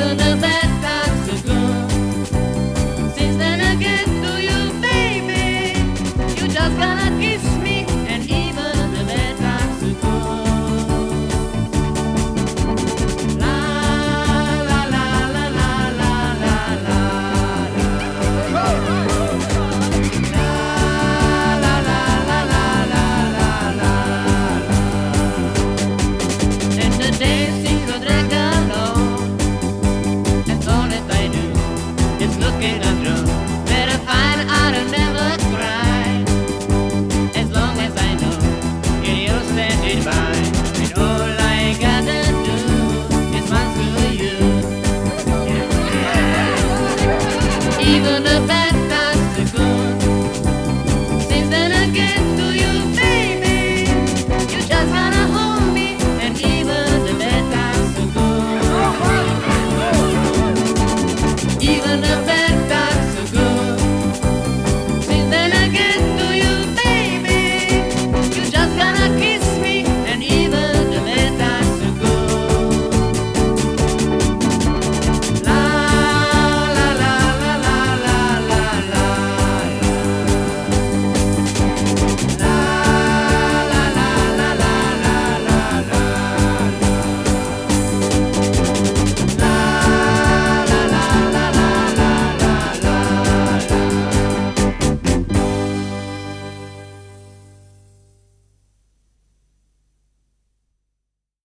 the best. bed.